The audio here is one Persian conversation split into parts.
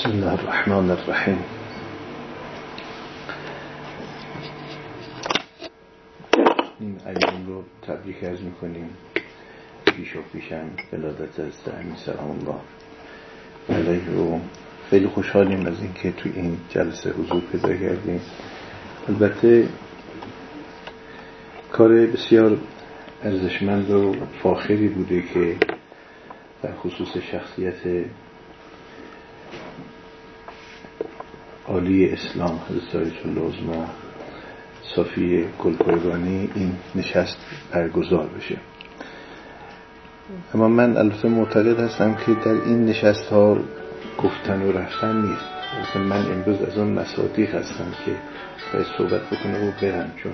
بسم الله الرحمن الرحیم. این ایام رو تبریک ارز می‌کنیم. پیش و پیشم بلادت از سلام الله. علیه رو خیلی خوشحالیم از اینکه تو این جلسه حضور پیدا کردیم. البته کار بسیار ارزشمند و فاخری بوده که در خصوص شخصیت عالی اسلام حضرت آیت الله صافی گلپایگانی این نشست برگزار بشه. اما من البته معتقد هستم که در این نشست ها گفتن و رفتن نیست. مثلا من امروز از اون مصادیق هستم که باید صحبت بکنه و برم چون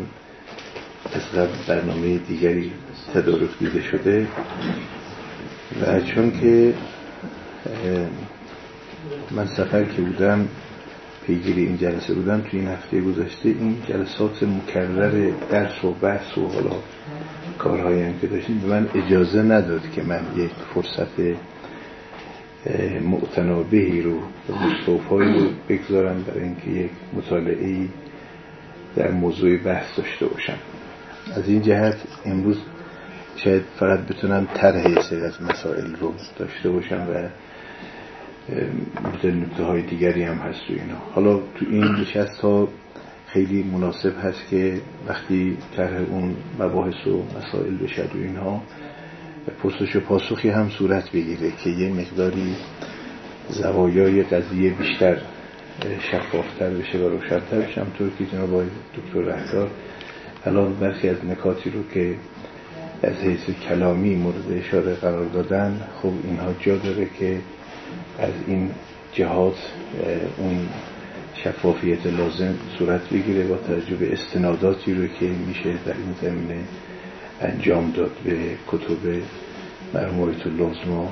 از قبل برنامه دیگری تدارک دیده شده. و چون که من سفر که بودم پیگیری این جلسه بودم توی این هفته گذشته این جلسات مکرر درس و بحث و حالا کارهایی هم که داشتیم به من اجازه نداد که من یک فرصت معتنابهی رو مستوفایی رو بگذارم برای اینکه یک مطالعه در موضوع بحث داشته باشم. از این جهت امروز شاید فقط بتونم طرح سری از مسائل رو داشته باشم و نکته های دیگری هم هست تو اینا. حالا تو این نشست ها خیلی مناسب هست که وقتی طرح اون مباحث و مسائل بشه و اینها پرسش و پاسخی هم صورت بگیره که یه مقداری زوایای قضیه بیشتر شفافتر بشه و روشنتر بشه. همطور که جناب دکتر رهدار الان برخی از نکاتی رو که از حیث کلامی مورد اشاره قرار دادن خب اینها جا داره که از این جهات اون شفافیت لازم صورت بگیره با توجه به استناداتی رو که میشه در این زمینه انجام داد به کتب مرمویت لازم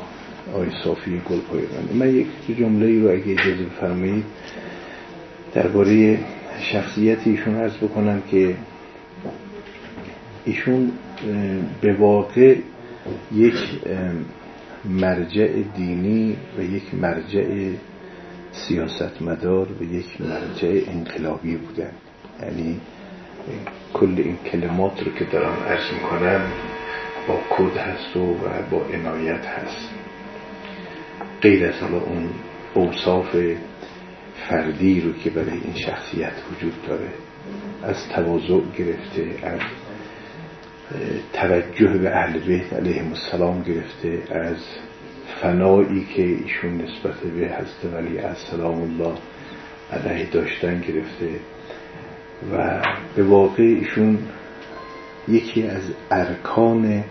آی صافی گل پایگانی من یک جمله رو اگه اجازه بفرمایید درباره شخصیت ایشون عرض بکنم که ایشون به واقع یک مرجع دینی و یک مرجع سیاستمدار و یک مرجع انقلابی بودن یعنی کل این کلمات رو که دارم عرض می‌کنم با کد هست و با عنایت هست. غیر از حالا اون اوصاف فردی رو که برای این شخصیت وجود داره از تواضع گرفته از توجه به اهل بیت علیهم السلام گرفته از فنایی که ایشون نسبت به حضرت ولی السلام الله علیه داشتن گرفته و به واقع ایشون یکی از ارکان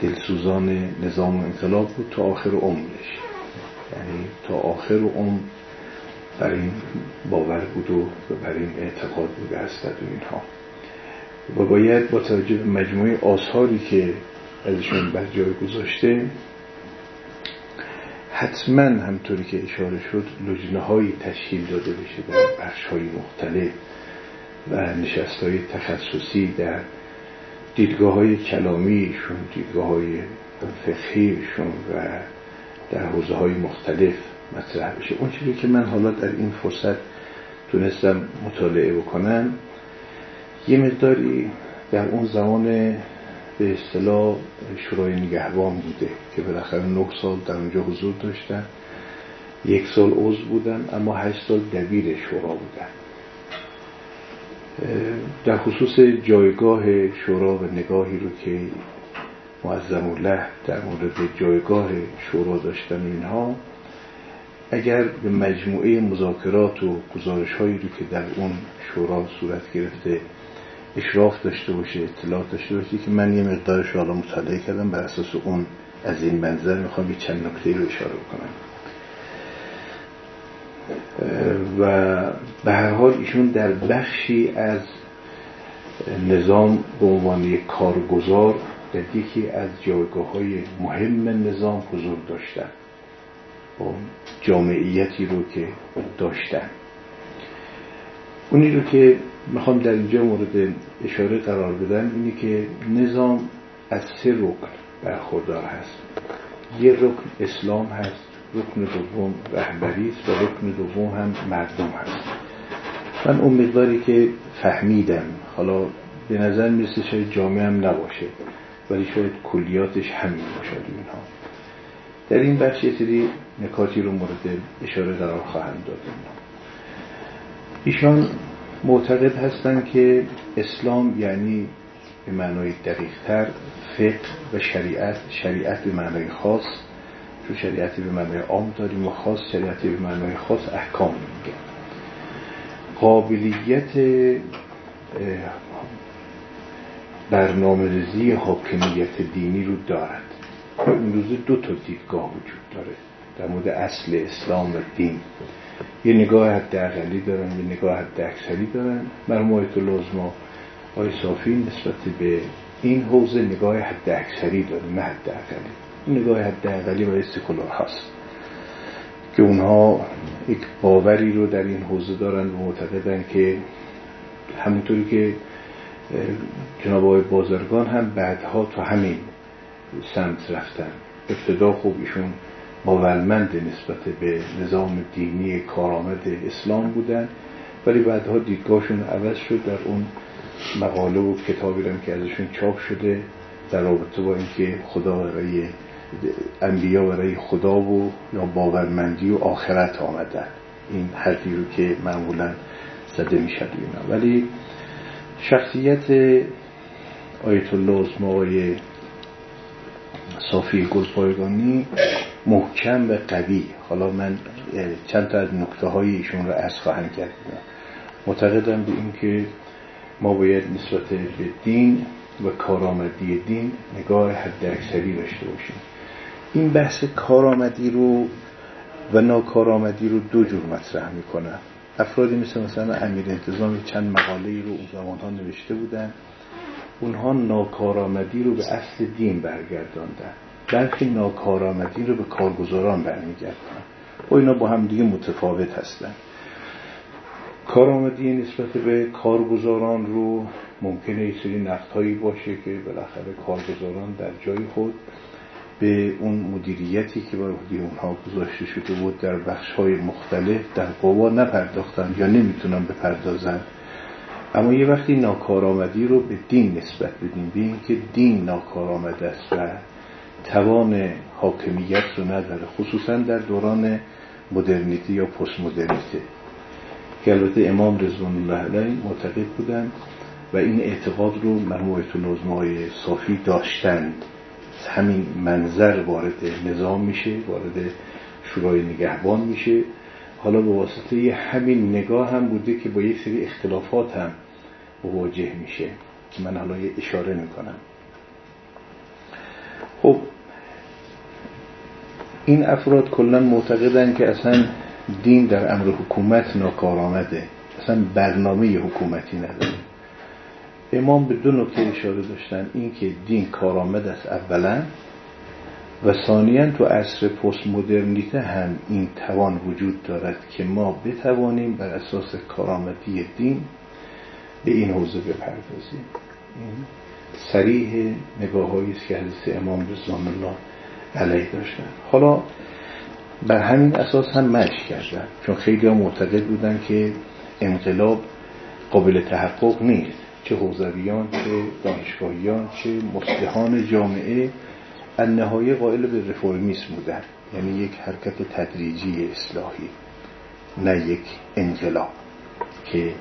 دلسوزان نظام انقلاب بود تا آخر عمرش. یعنی تا آخر عمر بر این باور بود و بر این اعتقاد بوده است و اینها. و باید با توجه به مجموعه آثاری که ازشون بر جای گذاشته حتما همطوری که اشاره شد لجنه های تشکیل داده بشه در بخش های مختلف و نشست های تخصصی در دیدگاه های کلامیشون دیدگاه های فقهیشون و در حوزه های مختلف مطرح بشه. اون چیزی که من حالا در این فرصت تونستم مطالعه بکنم یه مقداری در اون زمان به اصطلاح شورای نگهبان بوده که بالاخره نه سال در اونجا حضور داشتن. یک سال عضو بودن اما هشت سال دبیر شورا بودن. در خصوص جایگاه شورا و نگاهی رو که معظم الله در مورد جایگاه شورا داشتن اینها اگر به مجموعه مذاکرات و گزارش هایی رو که در اون شورا صورت گرفته اشراف داشته باشه اطلاعات داشته باشه که من یه مقدارش رو مطالعه کردم بر اساس اون از این منظر می‌خوام یه چند نکته رو اشاره بکنم. و به هر حال ایشون در بخشی از نظام به عنوان کارگزار در یکی از جایگاه های مهم نظام حضور داشتن. با جامعیتی رو که داشتن. اونی رو که می‌خوام در اینجا مورد اشاره قرار بدم اینه که نظام از سه رکن برخوردار هست. یه رکن اسلام هست رکن دوم رهبری است و رکن دوم هم مردم هست. من اون مقداری که فهمیدم حالا به نظر می‌رسه شاید جامعه هم نباشه ولی شاید کلیاتش همین باشد اینها. در این بخش یه سری نکاتی رو مورد اشاره قرار خواهند داد. ایشان معتقد هستند که اسلام یعنی به معنای دقیقتر فقه و شریعت شریعت به معنای خاص. چون شریعتی به معنای عام داریم و خاص شریعتی به معنای خاص احکام میگه. قابلیت برنامه ریزی حاکمیت دینی رو دارد. این روز دو تا دیدگاه وجود داره در مورد اصل اسلام و دین. یه نگاه حد اقلی دارن یه نگاه حد اکثری دارن. مرحوم آیت لازما آی صافی نسبت به این حوزه نگاه حد اکثری داره نه حد اقلی نگاه حد اقلی و سکولار هست که اونها یک باوری رو در این حوزه دارن و معتقدن که همونطوری که جناب آقای بازرگان هم بعدها تو همین سمت رفتن. ابتدا خوب ایشون باورمند نسبت به نظام دینی کارآمد اسلام بودن ولی بعدها دیدگاهشون عوض شد. در اون مقاله و کتابی هم که ازشون چاپ شده در رابطه با اینکه خدا برای انبیا برای خدا و یا باورمندی و آخرت آمدن. این حرفی رو که معمولا زده می‌شد اینا. ولی شخصیت آیت الله آقای صافی گلپایگانی محکم و قوی. حالا من چند تا از نکته های ایشون رو از خواهم کرد. معتقدم به اینکه ما باید نسبت به دین و کارآمدی دین نگاه حد اکثری داشته باشیم. این بحث کارآمدی رو و ناکارآمدی رو دو جور مطرح می‌کنن افرادی مثل مثلا امیر انتظامی چند مقاله رو اون زمان ها نوشته بودن. اونها ناکارآمدی رو به اصل دین برگرداندن. بلکه ناکارآمدی رو به کارگزاران برمیگردن. و اینا با هم دیگه متفاوت هستن. کارآمدی نسبت به کارگزاران رو ممکنه یه سری نقدهایی باشه که بالاخره کارگزاران در جای خود به اون مدیریتی که بر عهده اونها گذاشته شده بود در بخش های مختلف در قوا نپرداختن یا نمی‌تونن بپردازن. اما یه وقتی ناکارآمدی رو به دین نسبت بدیم به اینکه دین ناکارآمد است و توان حاکمیت رو نداره خصوصا در دوران مدرنیتی یا پست مدرنیته که البته امام رضوان الله علیه معتقد بودن و این اعتقاد رو مرحوم آیت صافی داشتند. همین منظر وارد نظام میشه وارد شورای نگهبان میشه. حالا به واسطه همین نگاه هم بوده که با یک سری اختلافات هم مواجه میشه که من حالا اشاره می‌کنم. خب این افراد کلا معتقدن که اصلا دین در امر حکومت ناکارآمده. اصلا برنامه حکومتی نداره. امام به دو نکته اشاره داشتن. این که دین کارآمد است اولا و ثانیا تو عصر پست مدرنیته هم این توان وجود دارد که ما بتوانیم بر اساس کارآمدی دین به این حوزه بپردازیم. این سریح نگاه است که حضرت امام رضوان الله علیه داشتن. حالا بر همین اساس هم مشک کردن چون خیلی ها معتقد بودن که انقلاب قابل تحقق نیست. چه حوزویان چه دانشگاهیان چه مصلحان جامعه النهایه قائل به رفرمیسم بودن. یعنی یک حرکت تدریجی اصلاحی نه یک انقلاب که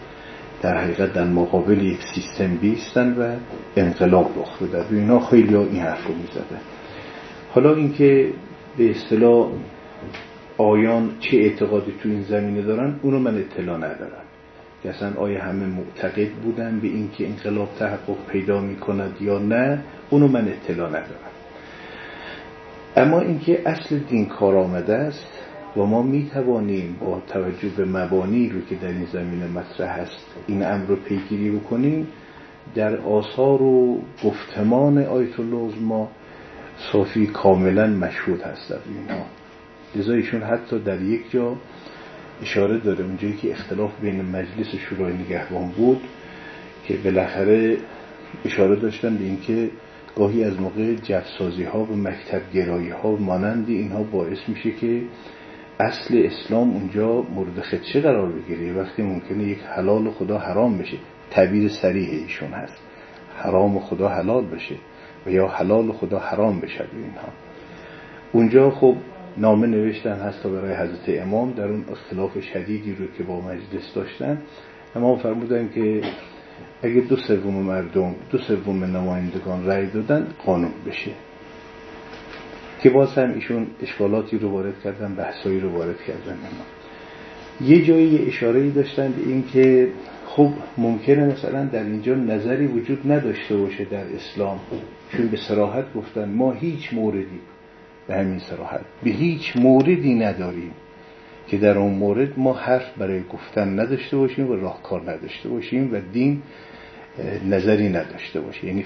در حقیقت در مقابل یک سیستم بیستن و انقلاب رخ بده. و اینا خیلی ها این حرف رو حالا اینکه به اصطلاح آیان چه اعتقادی تو این زمینه دارن اونو من اطلاع ندارم. که اصلا آیا همه معتقد بودن به اینکه انقلاب تحقق پیدا می کند یا نه اونو من اطلاع ندارم. اما اینکه اصل دین کار آمده است و ما می توانیم با توجه به مبانی رو که در این زمینه مطرح است این امر رو پیگیری بکنیم در آثار و گفتمان آیت الله ما صافی کاملا مشهود هست در اینها لذا حتی در یک جا اشاره داره اونجایی که اختلاف بین مجلس شورای نگهبان بود که بالاخره اشاره داشتن به اینکه گاهی از موقع جفسازی ها و مکتب گرایی ها و مانند اینها باعث میشه که اصل اسلام اونجا مورد خدشه قرار بگیره. وقتی ممکنه یک حلال خدا حرام بشه. تعبیر سریح ایشون هست. حرام خدا حلال بشه و یا حلال خدا حرام بشه اینها. اونجا خب نامه نوشتن هست برای حضرت امام. در اون اختلاف شدیدی رو که با مجلس داشتن. امام فرمودن که اگه دو سوم مردم دو سوم نمایندگان رأی دادن قانون بشه. که باز هم ایشون اشکالاتی رو وارد کردن بحثایی رو وارد کردن یه جایی اشاره داشتن به این که خب ممکنه مثلا در اینجا نظری وجود نداشته باشه در اسلام. چون به سراحت گفتن ما هیچ موردی به همین سراحت به هیچ موردی نداریم که در اون مورد ما حرف برای گفتن نداشته باشیم و راهکار نداشته باشیم و دین نظری نداشته باشه. یعنی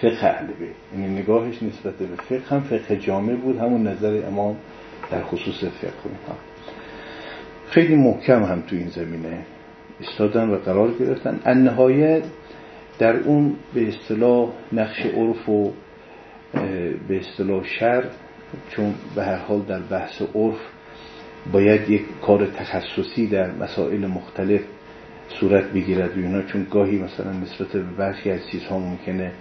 فقه اهل یعنی نگاهش نسبت به فقه هم فقه جامع بود همون نظر امام در خصوص فقه. اینها خیلی محکم هم تو این زمینه. استادن و قرار گرفتن. ان در اون به اصطلاح نقش عرف و به اصطلاح شر چون به هر حال در بحث عرف باید یک کار تخصصی در مسائل مختلف صورت بگیرد و اینا. چون گاهی مثلا نسبت به برخی از چیزها ممکنه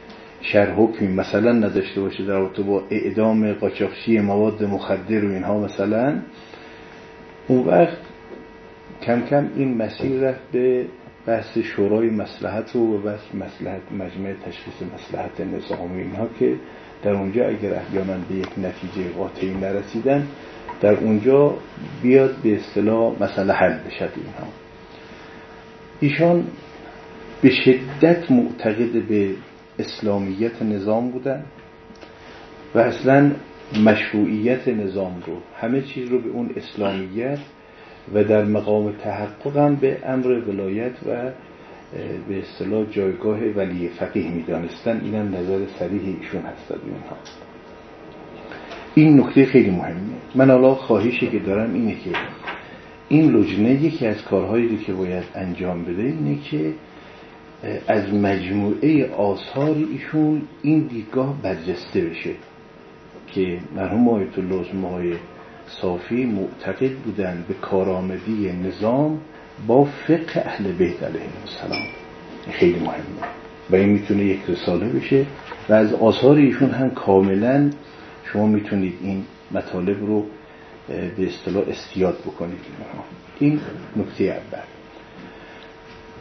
شر حکمی مثلا نداشته باشه در رابطه با اعدام قاچاقچی مواد مخدر و اینها مثلا اون وقت کم کم این مسیر رفت به بحث شورای مسلحت و بحث مسلحت مجمع تشخیص مسلحت نظامی اینها که در اونجا اگر احیانا به یک نتیجه قاطعی نرسیدن در اونجا بیاد به اصطلاح مسئله حل بشد اینها. ایشان به شدت معتقد به اسلامیت نظام بودن و اصلا مشروعیت نظام رو همه چیز رو به اون اسلامیت و در مقام تحقق هم به امر ولایت و به اصطلاح جایگاه ولی فقیه می‌دانستن. اینم نظر صریح ایشون هست. اینها. این نکته خیلی مهمه. من حالا خواهشی که دارم اینه که این لجنه یکی از کارهایی که باید انجام بده اینه که از مجموعه آثار ایشون این دیدگاه برجسته بشه که مرحوم آیت الله صافی معتقد بودن به کارآمدی نظام با فقه اهل بیت علیه السلام. خیلی مهمه و این می‌تونه یک رساله بشه و از آثار ایشون هم کاملا شما می‌تونید این مطالب رو به اصطلاح استیاد بکنید. این نکته اول.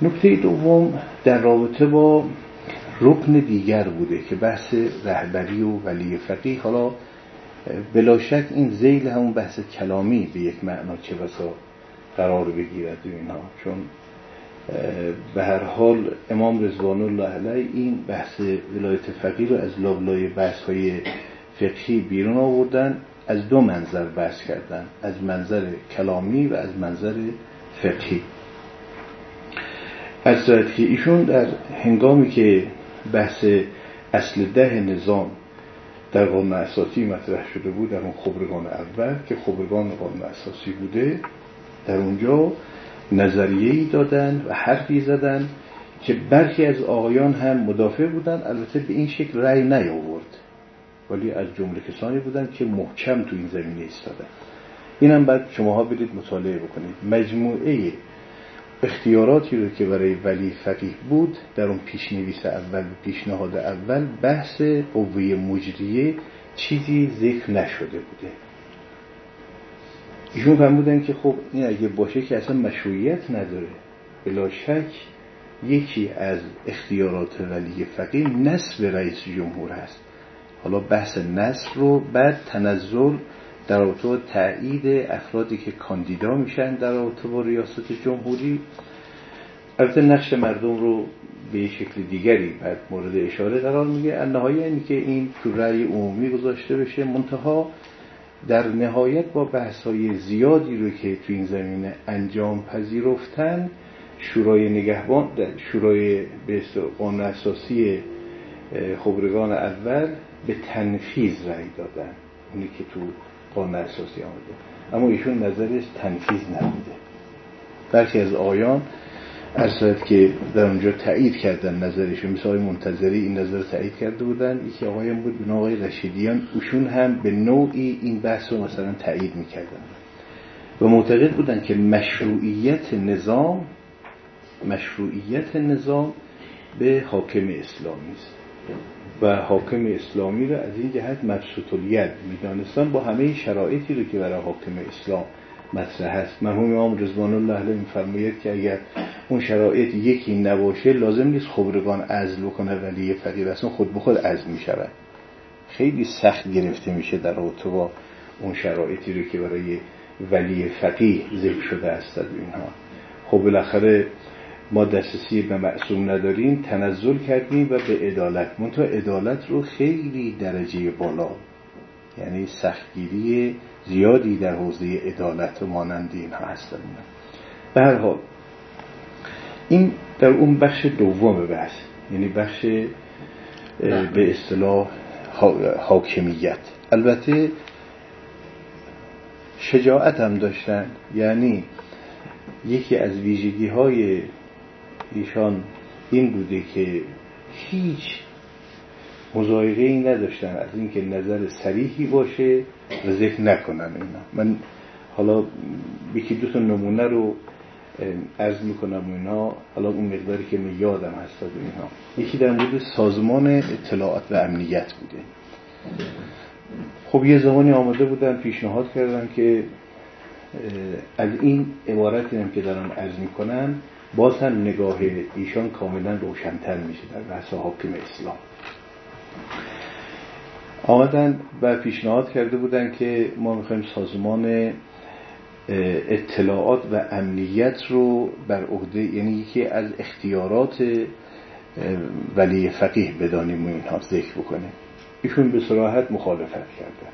نکته دوم در رابطه با رکن دیگر بوده که بحث رهبری و ولی فقیه. حالا بلا شک این زیل همون بحث کلامی به یک معنا چه بسا قرار بگیرد اینها. چون به هر حال امام رضوان الله علیه این بحث ولایت فقیه رو از لابلای بحث های فقهی بیرون آوردن از دو منظر بحث کردن از منظر کلامی و از منظر فقهی از که ایشون در هنگامی که بحث اصل ده نظام در قانون اساسی مطرح شده بود در اون خبرگان اول که خبرگان قانون اساسی بوده در اونجا نظریه‌ای دادن و حرفی زدن که برخی از آقایان هم مدافع بودن. البته به این شکل رأی نیاورد. ولی از جمله کسانی بودن که محکم تو این زمینه ایستادن. اینم بعد شماها برید مطالعه بکنید. مجموعه اختیاراتی رو که برای ولی فقیه بود در اون پیشنویس اول پیشنهاد اول بحث قوه مجریه چیزی ذکر نشده بوده. ایشون فرمودن که خب این اگه باشه که اصلا مشروعیت نداره. بلا شک یکی از اختیارات ولی فقیه نصب رئیس جمهور هست. حالا بحث نصب رو بعد تنزل در رابطه با تایید افرادی که کاندیدا میشن در رابطه با ریاست جمهوری. البته نقش مردم رو به شکل دیگری بعد مورد اشاره قرار میگه. نهایت اینی که این تو رأی عمومی گذاشته بشه. منتها در نهایت با بحث های زیادی رو که تو این زمینه انجام پذیرفتن شورای نگهبان شورای به قانون اساسی خبرگان اول به تنفیز رأی دادن. اونی که تو قانون اساسی آمده. اما ایشون نظرش تنفیز نبوده. برخی از آیان ارساید که در اونجا تایید کردن نظرش مثل آقای منتظری این نظر تایید کرده بودن. یکی آقایم بود به آقای رشیدیان. اوشون هم به نوعی این بحث رو مثلا تایید می‌کردن. و معتقد بودن که مشروعیت نظام مشروعیت نظام به حاکم اسلامی است. و حاکم اسلامی رو از این جهت مبسوط الید می‌دانستن با همه شرایطی رو که برای حاکم اسلام مطرح هست مرحوم امام رضوان الله علیه میفرماید که اگر اون شرایط یکی نباشه لازم نیست خبرگان عزل بکنه ولی فقیر اصلا خود به خود عزل می‌شود. خیلی سخت گرفته میشه در رابطه با اون شرایطی رو که برای ولی فقیه ذکر شده است اینها. خب بالاخره ما دسترسی به معصوم نداریم تنزل کردیم و به عدالت. منتها عدالت رو خیلی درجه بالا یعنی سختگیری زیادی در حوزه عدالت و مانند اینها هستن به هر حال این در اون بخش دوم بحث یعنی بخش به اصطلاح حاکمیت. البته شجاعت هم داشتن یعنی یکی از ویژگی های ایشان این بوده که هیچ مزایقه ای نداشتن از اینکه نظر سریحی باشه و ذکر نکنن اینا. من حالا یکی دو تا نمونه رو عرض می‌کنم اینا. حالا اون مقداری که می یادم هست اینا. یکی در مورد سازمان اطلاعات و امنیت بوده. خب یه زمانی آمده بودن پیشنهاد کردن که از این عبارتی هم که دارم عرض می‌کنم باز هم نگاه ایشان کاملا روشنتر میشه در بحث حاکم اسلام. آمدن و پیشنهاد کرده بودن که ما می‌خوایم سازمان اطلاعات و امنیت رو بر عهده یعنی یکی از اختیارات ولی فقیه بدانیم و اینها ذکر بکنیم. ایشون به صراحت مخالفت کردن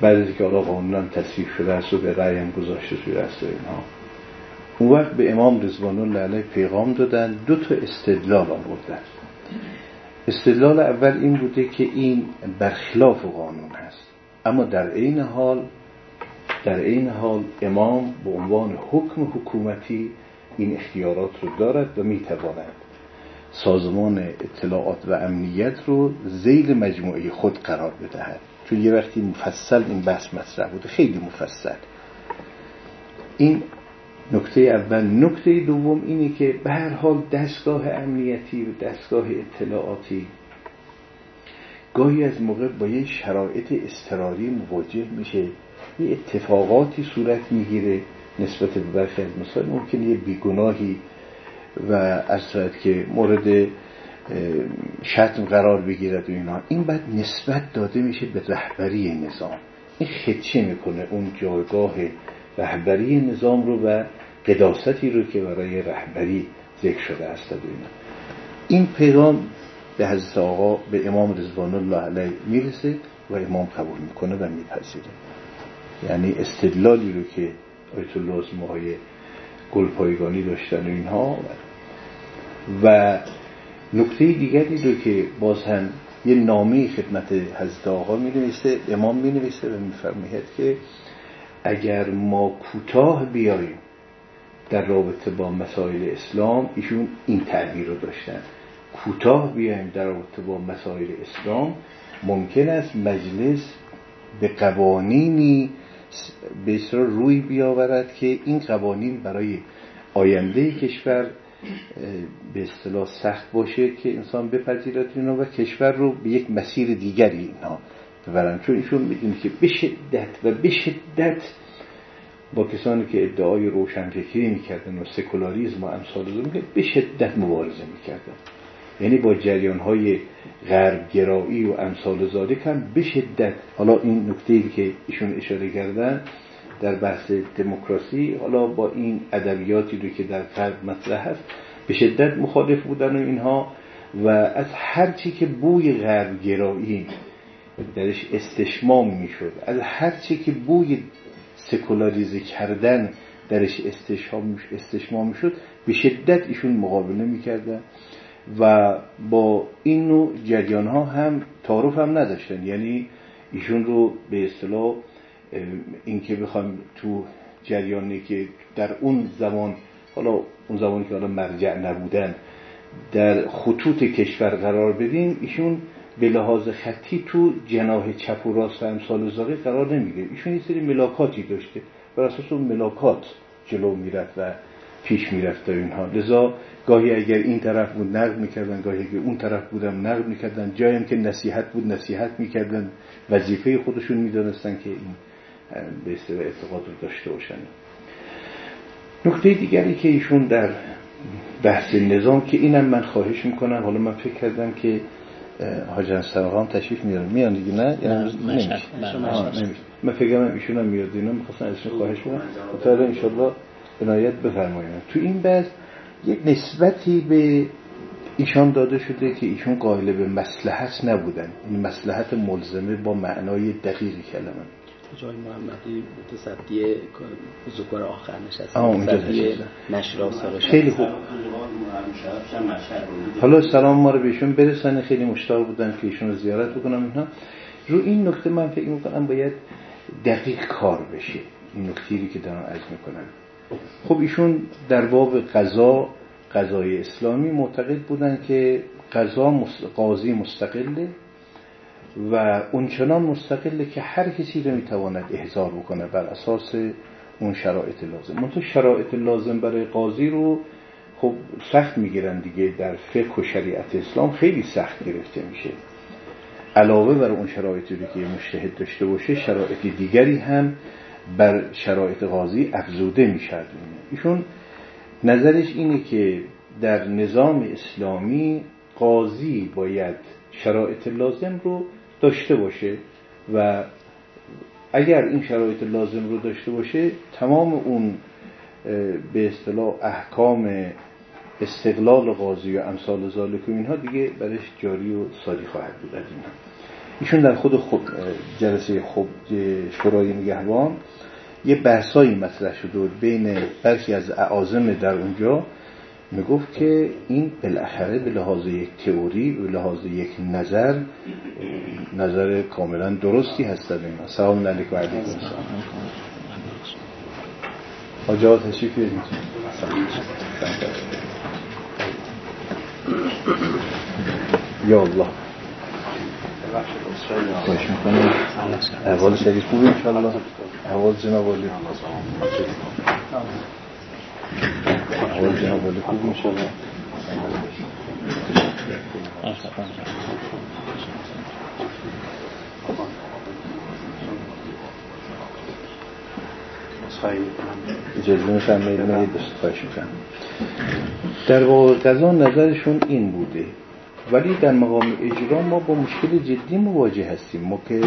بعد از اینکه آقا قانون تصویب شده است و به رأی هم گذاشته شده است اینها. اون وقت به امام رضوان الله علیه پیغام دادن. دو تا استدلال آوردن. استدلال اول این بوده که این برخلاف قانون هست. اما در عین حال در این حال امام به عنوان حکم حکومتی این اختیارات رو دارد و می‌تواند سازمان اطلاعات و امنیت رو زیل مجموعه خود قرار بدهد. چون یه وقتی مفصل این بحث مطرح بوده خیلی مفصل. این نکته اول نکته دوم اینه که به هر حال دستگاه امنیتی و دستگاه اطلاعاتی گاهی از موقع با یه شرایط استراری مواجه میشه یه اتفاقاتی صورت می‌گیره نسبت به برخی از مثال ممکنه یه بیگناهی و از که مورد شتم قرار بگیرد و اینا. این بعد نسبت داده میشه به رهبری نظام. این خدشه می‌کنه اون جایگاه رهبری نظام رو و قداستی رو که برای رهبری ذکر شده است این پیغام به حضرت آقا به امام رضوان الله علیه می‌رسه و امام قبول می‌کنه و میپذیره. یعنی استدلالی رو که آیت الله های گلپایگانی داشتن و اینها. و نکته دیگری رو که باز هم یه نامه خدمت حضرت آقا می نویسه امام می نویسه و میفرماید که اگر ما کوتاه بیاییم در رابطه با مسائل اسلام ایشون این تعبیر رو داشتن. کوتاه بیایم در رابطه با مسائل اسلام ممکن است مجلس به قوانینی به روی بیاورد که این قوانین برای آینده کشور به اصطلاح سخت باشه که انسان بپذیرد اینا و کشور رو به یک مسیر دیگری اینا ببرن چون ایشون می‌دونه که به شدت و به شدت با کسانی که ادعای روشنفکری می‌کردن و سکولاریزم و امثال که به شدت مبارزه می‌کردن. یعنی با جریان های غرب گرایی و امثال زاده هم به شدت حالا این نکته که ایشون اشاره کردن در بحث دموکراسی حالا با این ادبیاتی رو که در غرب مطرح هست به شدت مخالف بودن و اینها. و از هرچی که بوی غرب گرایی درش استشمام می‌شد. از هرچی که بوی سکولاریزه کردن درش استشمام می‌شد به شدت ایشون مقابله می‌کردن و با این نوع جریان ها هم تعارف هم نداشتن. یعنی ایشون رو به اصطلاح اینکه بخوام تو جریانی که در اون زمان حالا اون زمانی که حالا مرجع نبودن در خطوط کشور قرار بدیم ایشون به لحاظ خطی تو جناه چپ و راست امثال زاغی قرار نمی‌گیره. ایشون یه سری ملاکاتی داشته. بر اساس اون ملاکات جلو می‌رفت و پیش می‌رفت اینها. لذا گاهی اگر این طرف بود نقد می‌کردن گاهی اگر اون طرف بودم نقد می‌کردن. جایم که نصیحت بود نصیحت می‌کردن. وظیفه خودشون می‌دانستن که این به اعتقاد رو داشته باشن. نکته دیگری که ایشون در بحث نظام که اینم من خواهش می‌کنم. حالا من فکر کردم که حاج هم تشریف میارن. میان دیگه نه؟ یعنی نمیشه من فکر کنم ایشون هم میاد اینا می‌خواستن ازشون خواهش کنم متعالی انشالله عنایت بفرمایید. تو این بحث یک نسبتی به ایشان داده شده که ایشون قائل به مسلحت نبودن. این مسلحت ملزمه با معنای دقیق کلمه. جای محمدی تصدی بزرگوار آخر نشست. تصدی نشر خیلی خوب. حالا سلام ما رو بهشون برسن خیلی مشتاق بودن که ایشون رو زیارت بکنم اینها. رو این نکته من فکر می‌کنم باید دقیق کار بشه. این نکتیری که دارم عرض می‌کنم. خب ایشون در باب قضا قضای اسلامی معتقد بودن که قضا قاضی مستقله. و اونچنان مستقله که هر کسی رو می‌تواند احضار بکنه بر اساس اون شرایط لازم. منطقه شرایط لازم برای قاضی رو خب سخت می‌گیرن دیگه. در فقه و شریعت اسلام خیلی سخت گرفته میشه. علاوه بر اون شرایطی که مشتهد داشته باشه شرایط دیگری هم بر شرایط قاضی افزوده می‌شد ایشون نظرش اینه که در نظام اسلامی قاضی باید شرایط لازم رو داشته باشه و اگر این شرایط لازم رو داشته باشه تمام اون به اصطلاح احکام استقلال قاضی و امثال ذالک و اینها دیگه برش جاری و سادی خواهد بود از اینها. ایشون در خود خب جلسه خب شورای نگهبان یه بحثایی مطرح شده بین برخی از اعاظم در اونجا. می‌گفت که این بالاخره به لحاظ یک تئوری به لحاظ یک نظر نظر کاملا درستی هست در این سلام علیکم و علیکم السلام. آجا تشریف یا الله. خواهش می‌کنم احوال شریف خوبی انشاءالله. احوال جناب علی در واقع قضا نظرشون این بوده. ولی در مقام اجرا ما با مشکل جدی مواجه هستیم. ما که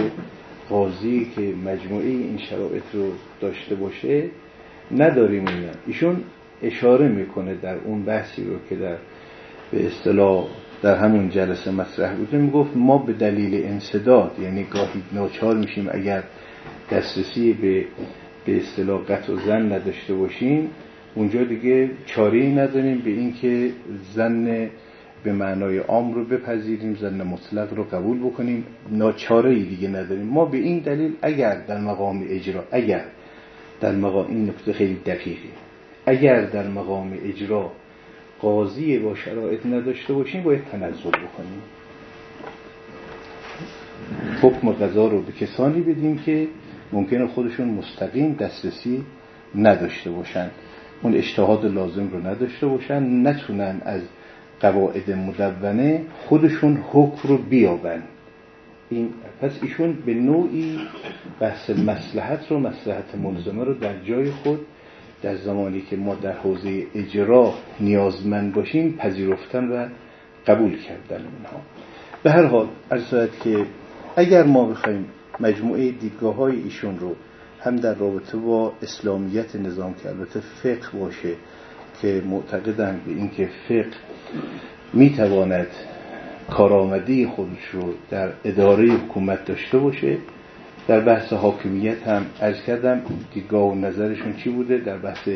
قاضی که مجموعه این شرایط رو داشته باشه نداریم اینا. ایشون اشاره می‌کنه در اون بحثی رو که در به اصطلاح در همون جلسه مطرح بوده می‌گفت ما به دلیل انصداد یعنی گاهی ناچار میشیم اگر دسترسی به به اصطلاح قطع و زن نداشته باشیم اونجا دیگه چاره نداریم به اینکه زن به معنای عام رو بپذیریم زن مطلق رو قبول بکنیم. ناچاره ای دیگه نداریم. ما به این دلیل اگر در مقام اجرا اگر در مقام این نکته خیلی دقیقی اگر در مقام اجرا قاضی با شرایط نداشته باشیم باید تنزل بکنیم. حکم قضا رو به کسانی بدیم که ممکنه خودشون مستقیم دسترسی نداشته باشن. اون اجتهاد لازم رو نداشته باشن نتونن از قواعد مدونه خودشون حکم رو بیابن. این پس ایشون به نوعی بحث مسلحت رو مسلحت ملزمه رو در جای خود در زمانی که ما در حوزه اجرا نیازمند باشیم پذیرفتن و قبول کردن اونها. به هر حال از که اگر ما بخوایم مجموعه دیدگاه های ایشون رو هم در رابطه با اسلامیت نظام که البته فقه باشه که معتقدن به اینکه فقه می‌تواند کارآمدی خودش رو در اداره حکومت داشته باشه در بحث حاکمیت هم از کردم دیدگاه و نظرشون چی بوده؟ در بحث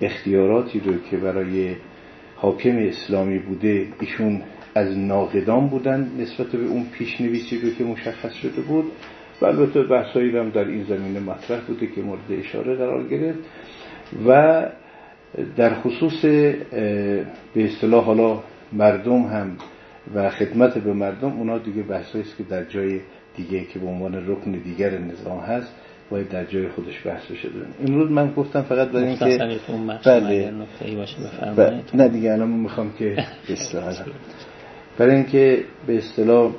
اختیاراتی رو که برای حاکم اسلامی بوده ایشون از ناقدان بودن نسبت به اون پیشنویسی رو که مشخص شده بود. و البته بحثایی هم در این زمینه مطرح بوده که مورد اشاره قرار گرفت. و در خصوص به اصطلاح حالا مردم هم و خدمت به مردم اونا دیگه بحثایی است که در جای دیگه که به عنوان رکن دیگر نظام هست باید در جای خودش بحث بشه امروز من گفتم فقط برای اینکه بله. بله. نه دیگه الان می‌خوام که به برای اینکه به اصطلاح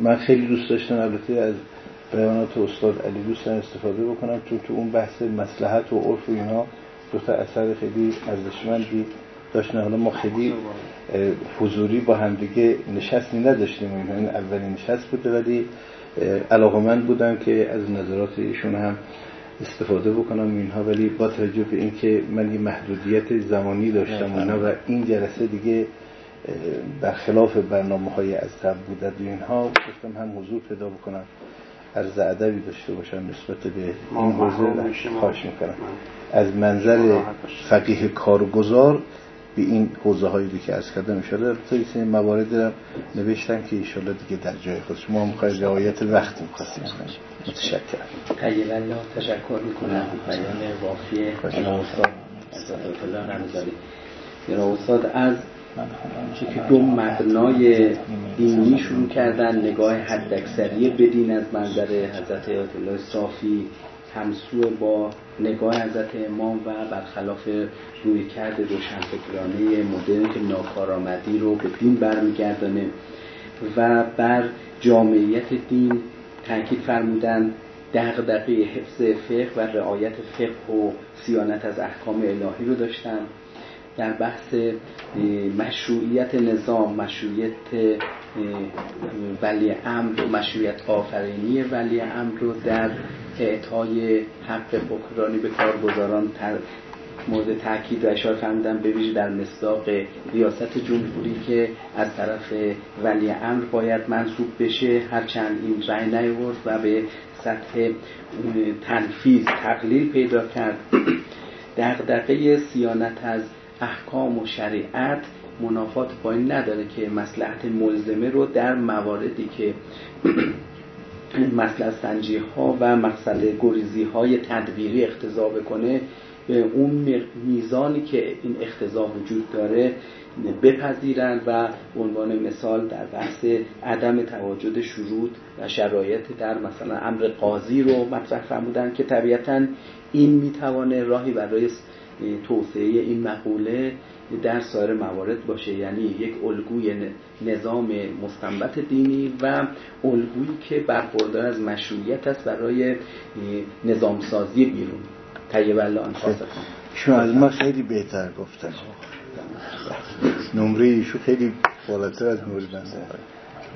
من خیلی دوست داشتم البته از بیانات استاد علی دوستان استفاده بکنم چون تو اون بحث مسلحت و عرف و اینا دو تا اثر خیلی ارزشمندی داشتن. حالا ما خیلی حضوری با همدیگه نشستی نداشتیم. این اولین نشست بوده ولی علاقه من بودم که از نظرات ایشون هم استفاده بکنم اینها ولی با توجه به اینکه من یه محدودیت زمانی داشتم و این جلسه دیگه برخلاف برنامه های از قبل بوده اینها گفتم هم حضور پیدا بکنم. عرض ادبی داشته باشم نسبت به این حوزه. خواهش می‌کنم. از منظر فقیه کارگزار به این حوزه هایی که از کردم شده البته این موارد رو نوشتم که ایشالله دیگه در جای خودش ما می‌خوایم رعایت وقت می‌خواستیم. متشکرم. خیلی تشکر می‌کنم. بیان وافی استاد استاد از که دو مبنای دینی شروع کردن نگاه حداکثری بدین از منظر حضرت آیت الله صافی. همسو با نگاه حضرت امام و برخلاف روی کرد روشنفکرانه مدرن که ناکارآمدی رو به دین برمیگردانه و بر جامعیت دین تاکید فرمودن دغدغه حفظ فقه و رعایت فقه و سیانت از احکام الهی رو داشتن. در بحث مشروعیت نظام مشروعیت ولی امر و مشروعیت آفرینی ولی امر رو در اعطای حق حکمرانی به کارگزاران مورد تاکید و اشاره فرمودن به ویژه در مصداق ریاست جمهوری که از طرف ولی امر باید منصوب بشه هرچند این رأی نیورد و به سطح تنفیذ تقلیل پیدا کرد. دغدغه سیانت از احکام و شریعت منافات با این نداره که مسلحت ملزمه رو در مواردی که مسلحت سنجی ها و مقصد گریزی های تدبیری اختضا بکنه اون میزانی که این اختضا وجود داره بپذیرند و عنوان مثال در بحث عدم تواجد شروط و شرایط در مثلا امر قاضی رو مطرح فرمودن که طبیعتا این می‌توانه راهی برای توسعه این مقوله در سایر موارد باشه. یعنی یک الگوی نظام مستنبت دینی و الگویی که برخوردار از مشروعیت است برای نظام سازی بیرون. طیب الله آن شما از ما خیلی بهتر گفتن. نمره ایشو خیلی بالاتر از نمره بنده.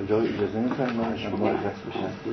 اجازه شما بشن